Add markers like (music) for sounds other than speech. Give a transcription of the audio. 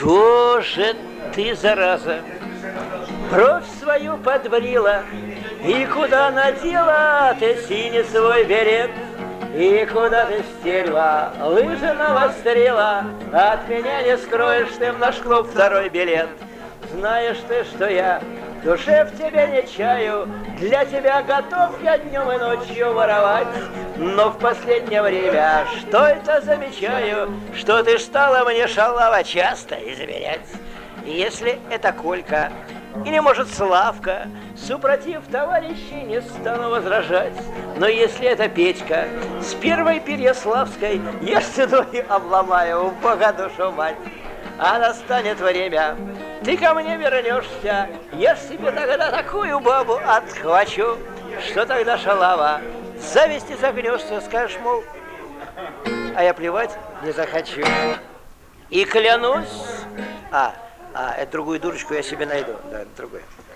Что же ты, зараза, бровь свою подбрила, И куда надела ты синий свой берет? И куда ты стерла, лыжи навострила, От меня не скроешь ты в наш клуб второй билет. Знаешь ты, что я душе в тебе не чаю, Для тебя готов я днем и ночью воровать. Но в последнее время что это замечаю, Что ты стала мне шалава часто измерять. Если это Колька или, может, Славка, супротив товарищей не стану возражать. Но если это Петька с первой Переславской, я (laughs) стеной обломаю, бога душу мать. А настанет время, ты ко мне вернешься, я себе тогда такую бабу отхвачу, что тогда шалава, зависти загнешься, скажешь, мол, а я плевать не захочу. И клянусь, а, а, эту другую дурочку я себе найду. Да, другую.